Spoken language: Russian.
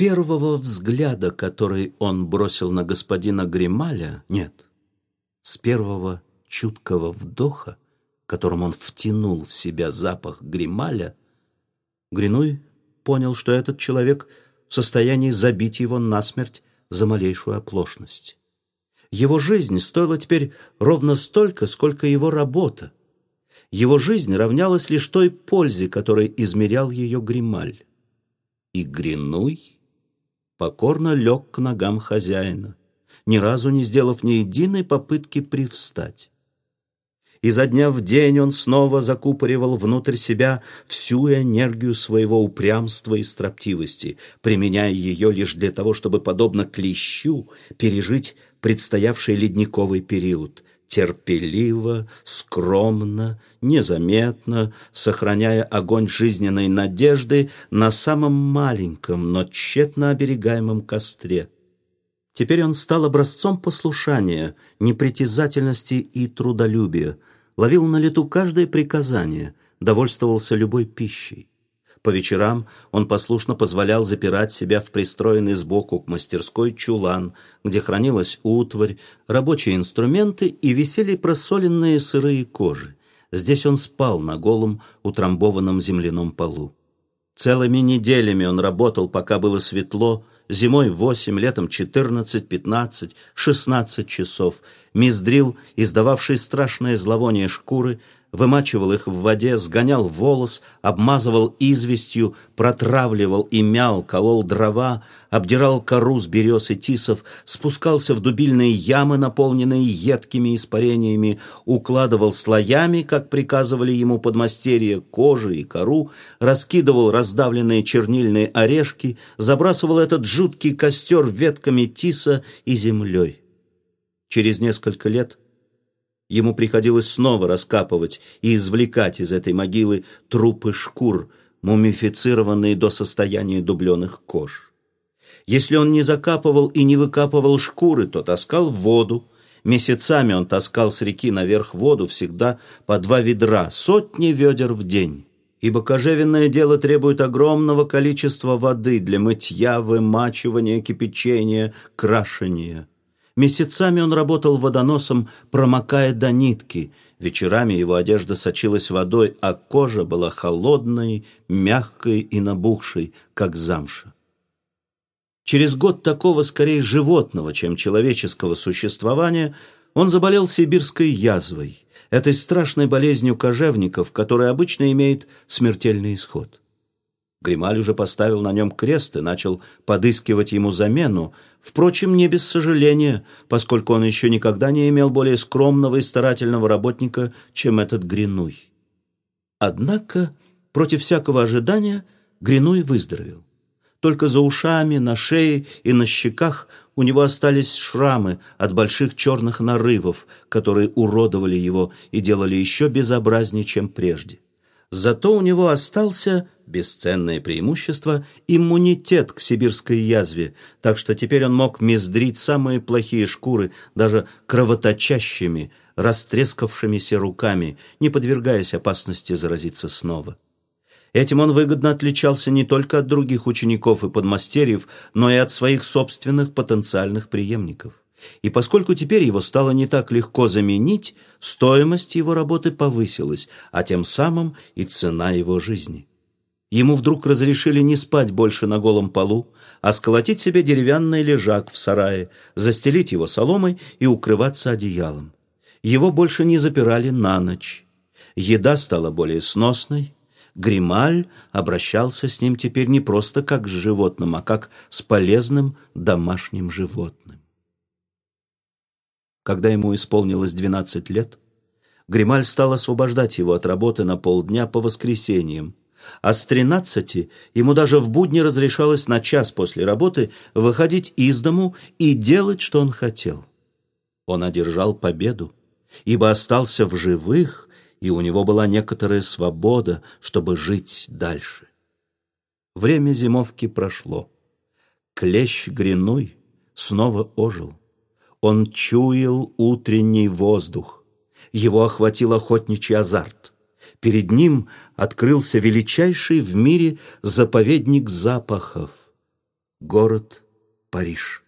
первого взгляда, который он бросил на господина Грималя, нет, с первого чуткого вдоха, которым он втянул в себя запах Грималя, Гринуй понял, что этот человек в состоянии забить его насмерть за малейшую оплошность. Его жизнь стоила теперь ровно столько, сколько его работа. Его жизнь равнялась лишь той пользе, которой измерял ее Грималь. И Гринуй покорно лег к ногам хозяина, ни разу не сделав ни единой попытки привстать. Изо дня в день он снова закупоривал внутрь себя всю энергию своего упрямства и строптивости, применяя ее лишь для того, чтобы, подобно клещу, пережить предстоявший ледниковый период, терпеливо, скромно, незаметно, сохраняя огонь жизненной надежды на самом маленьком, но тщетно оберегаемом костре. Теперь он стал образцом послушания, непритязательности и трудолюбия, ловил на лету каждое приказание, довольствовался любой пищей. По вечерам он послушно позволял запирать себя в пристроенный сбоку к мастерской чулан, где хранилась утварь, рабочие инструменты и висели просоленные сырые кожи. Здесь он спал на голом, утрамбованном земляном полу. Целыми неделями он работал, пока было светло, зимой восемь, летом четырнадцать, пятнадцать, шестнадцать часов. Миздрил, издававший страшное зловоние шкуры, вымачивал их в воде, сгонял волос, обмазывал известью, протравливал и мял, колол дрова, обдирал кору с берез и тисов, спускался в дубильные ямы, наполненные едкими испарениями, укладывал слоями, как приказывали ему подмастерья, кожи и кору, раскидывал раздавленные чернильные орешки, забрасывал этот жуткий костер ветками тиса и землей. Через несколько лет Ему приходилось снова раскапывать и извлекать из этой могилы трупы шкур, мумифицированные до состояния дубленых кож. Если он не закапывал и не выкапывал шкуры, то таскал воду. Месяцами он таскал с реки наверх воду всегда по два ведра, сотни ведер в день. Ибо кожевенное дело требует огромного количества воды для мытья, вымачивания, кипячения, крашения. Месяцами он работал водоносом, промокая до нитки. Вечерами его одежда сочилась водой, а кожа была холодной, мягкой и набухшей, как замша. Через год такого, скорее, животного, чем человеческого существования, он заболел сибирской язвой, этой страшной болезнью кожевников, которая обычно имеет смертельный исход. Грималь уже поставил на нем крест и начал подыскивать ему замену, впрочем, не без сожаления, поскольку он еще никогда не имел более скромного и старательного работника, чем этот Гринуй. Однако, против всякого ожидания, Гринуй выздоровел. Только за ушами, на шее и на щеках у него остались шрамы от больших черных нарывов, которые уродовали его и делали еще безобразнее, чем прежде. Зато у него остался бесценное преимущество – иммунитет к сибирской язве, так что теперь он мог мездрить самые плохие шкуры, даже кровоточащими, растрескавшимися руками, не подвергаясь опасности заразиться снова. Этим он выгодно отличался не только от других учеников и подмастерьев, но и от своих собственных потенциальных преемников. И поскольку теперь его стало не так легко заменить, стоимость его работы повысилась, а тем самым и цена его жизни. Ему вдруг разрешили не спать больше на голом полу, а сколотить себе деревянный лежак в сарае, застелить его соломой и укрываться одеялом. Его больше не запирали на ночь. Еда стала более сносной. Грималь обращался с ним теперь не просто как с животным, а как с полезным домашним животным. Когда ему исполнилось 12 лет, Грималь стал освобождать его от работы на полдня по воскресеньям, а с тринадцати ему даже в будни разрешалось на час после работы выходить из дому и делать, что он хотел. Он одержал победу, ибо остался в живых, и у него была некоторая свобода, чтобы жить дальше. Время зимовки прошло. Клещ Гринуй снова ожил. Он чуял утренний воздух. Его охватил охотничий азарт. Перед ним открылся величайший в мире заповедник запахов. Город Париж.